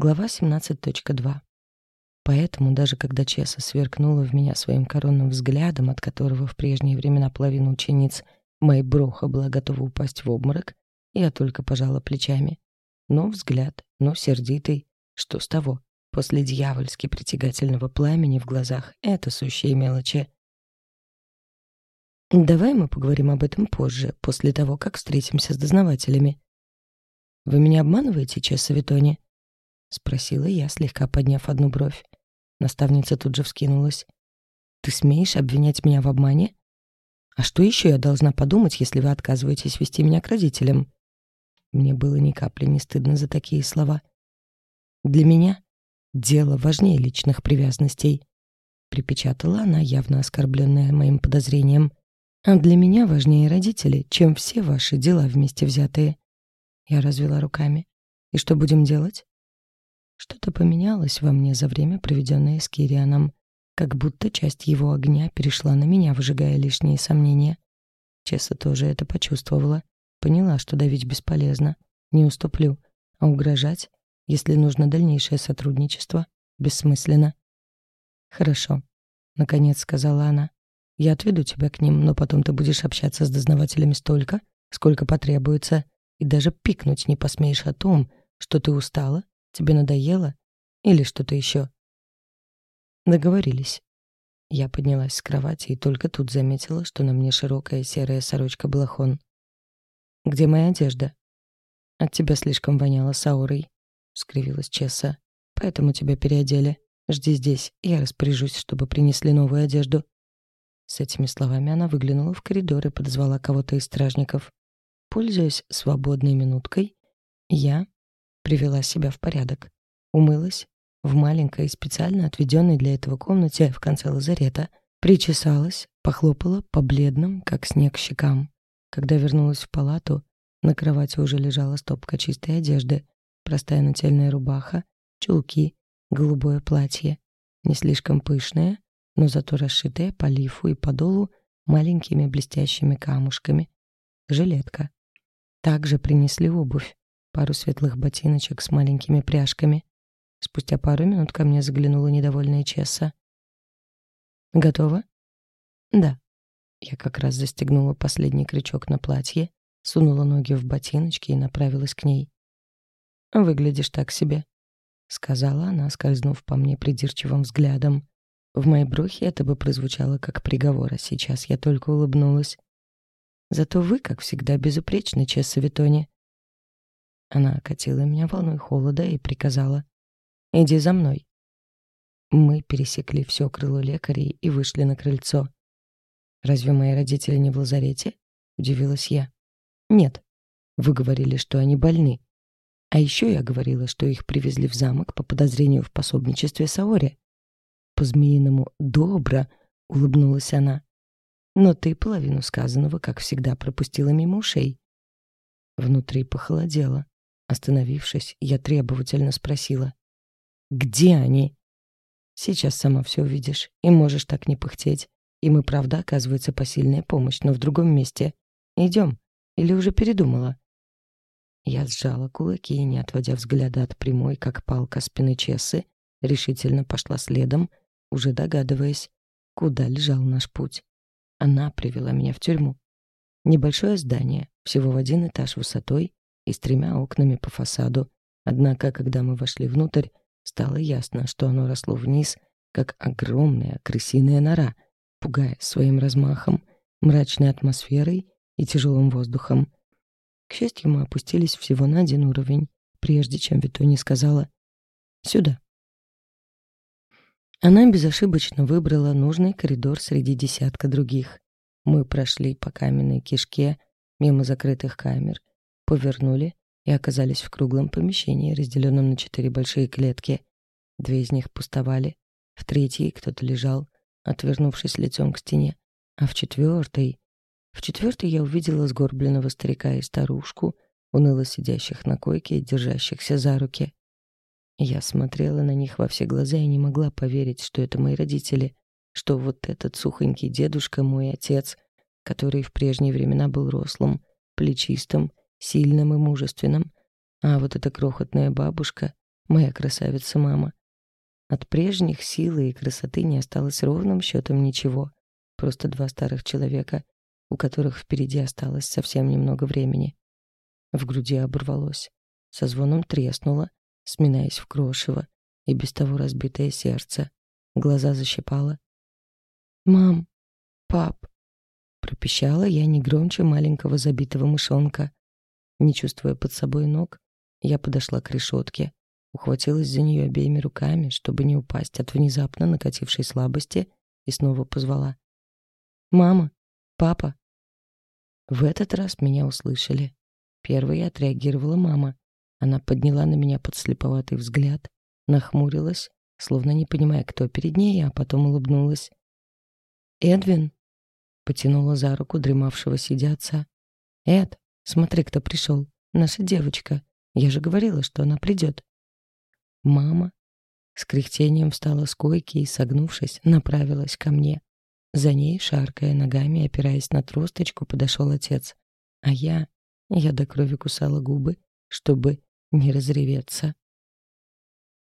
Глава 17.2. Поэтому даже когда Чеса сверкнула в меня своим коронным взглядом, от которого в прежние времена половина учениц Майброха была готова упасть в обморок, я только пожала плечами. Но взгляд, но сердитый. Что с того? После дьявольски притягательного пламени в глазах — это сущие мелочи. Давай мы поговорим об этом позже, после того, как встретимся с дознавателями. Вы меня обманываете, Чесса Витони? Спросила я, слегка подняв одну бровь. Наставница тут же вскинулась. Ты смеешь обвинять меня в обмане? А что еще я должна подумать, если вы отказываетесь вести меня к родителям? Мне было ни капли не стыдно за такие слова. Для меня дело важнее личных привязанностей, припечатала она, явно оскорбленная моим подозрением. А для меня важнее родители, чем все ваши дела вместе взятые. Я развела руками. И что будем делать? Что-то поменялось во мне за время, проведенное с Кирианом, как будто часть его огня перешла на меня, выжигая лишние сомнения. Чесса тоже это почувствовала. Поняла, что давить бесполезно. Не уступлю. А угрожать, если нужно дальнейшее сотрудничество, бессмысленно. «Хорошо», — наконец сказала она. Я отведу тебя к ним, но потом ты будешь общаться с дознавателями столько, сколько потребуется, и даже пикнуть не посмеешь о том, что ты устала, тебе надоело или что-то еще. Договорились. Я поднялась с кровати и только тут заметила, что на мне широкая серая сорочка-балахон. «Где моя одежда?» «От тебя слишком воняло саурой», — скривилась Чесса. «Поэтому тебя переодели. Жди здесь, я распоряжусь, чтобы принесли новую одежду». С этими словами она выглянула в коридор и подозвала кого-то из стражников. Пользуясь свободной минуткой, я привела себя в порядок. Умылась в маленькой, специально отведенной для этого комнате в конце лазарета, причесалась, похлопала по бледным, как снег, щекам. Когда вернулась в палату, на кровати уже лежала стопка чистой одежды, простая нательная рубаха, чулки, голубое платье, не слишком пышное, но зато расшитая по лифу и подолу маленькими блестящими камушками. Жилетка. Также принесли обувь, пару светлых ботиночек с маленькими пряжками. Спустя пару минут ко мне заглянула недовольная Чесса. «Готово?» «Да». Я как раз застегнула последний крючок на платье, сунула ноги в ботиночки и направилась к ней. «Выглядишь так себе», — сказала она, скользнув по мне придирчивым взглядом. В моей брухе это бы прозвучало как приговор, а сейчас я только улыбнулась. Зато вы, как всегда, безупречны, Чесса Витони. Она окатила меня волной холода и приказала. «Иди за мной». Мы пересекли все крыло лекарей и вышли на крыльцо. «Разве мои родители не в лазарете?» — удивилась я. «Нет. Вы говорили, что они больны. А еще я говорила, что их привезли в замок по подозрению в пособничестве Саоре по-змеиному добро, улыбнулась она. Но ты половину сказанного, как всегда, пропустила мимо ушей. Внутри похолодело. Остановившись, я требовательно спросила. «Где они?» «Сейчас сама все увидишь, и можешь так не пыхтеть. Им и правда оказывается посильная помощь, но в другом месте. Идем. Или уже передумала?» Я сжала кулаки и, не отводя взгляда от прямой, как палка спины Чессы, решительно пошла следом, уже догадываясь, куда лежал наш путь. Она привела меня в тюрьму. Небольшое здание, всего в один этаж высотой и с тремя окнами по фасаду. Однако, когда мы вошли внутрь, стало ясно, что оно росло вниз, как огромная крысиная нора, пугая своим размахом, мрачной атмосферой и тяжелым воздухом. К счастью, мы опустились всего на один уровень, прежде чем Витони сказала «Сюда». Она безошибочно выбрала нужный коридор среди десятка других. Мы прошли по каменной кишке, мимо закрытых камер, повернули и оказались в круглом помещении, разделенном на четыре большие клетки. Две из них пустовали, в третьей кто-то лежал, отвернувшись лицом к стене, а в четвертой... В четвертой я увидела сгорбленного старика и старушку, уныло сидящих на койке и держащихся за руки. Я смотрела на них во все глаза и не могла поверить, что это мои родители, что вот этот сухонький дедушка мой отец, который в прежние времена был рослым, плечистым, сильным и мужественным, а вот эта крохотная бабушка моя красавица-мама. От прежних силы и красоты не осталось ровным счетом ничего. Просто два старых человека, у которых впереди осталось совсем немного времени. В груди оборвалось. Со звоном треснуло, сминаясь в крошево, и без того разбитое сердце. Глаза защипало. «Мам! Пап!» Пропищала я не громче маленького забитого мышонка. Не чувствуя под собой ног, я подошла к решетке, ухватилась за нее обеими руками, чтобы не упасть от внезапно накатившей слабости, и снова позвала. «Мама! Папа!» В этот раз меня услышали. Первой отреагировала мама. Она подняла на меня подслеповатый взгляд, нахмурилась, словно не понимая, кто перед ней, а потом улыбнулась. «Эдвин!» — потянула за руку дремавшего сидя отца. «Эд, смотри, кто пришел. Наша девочка. Я же говорила, что она придет». Мама с кряхтением встала с койки и, согнувшись, направилась ко мне. За ней, шаркая ногами, опираясь на тросточку, подошел отец. А я... Я до крови кусала губы, чтобы не разреветься.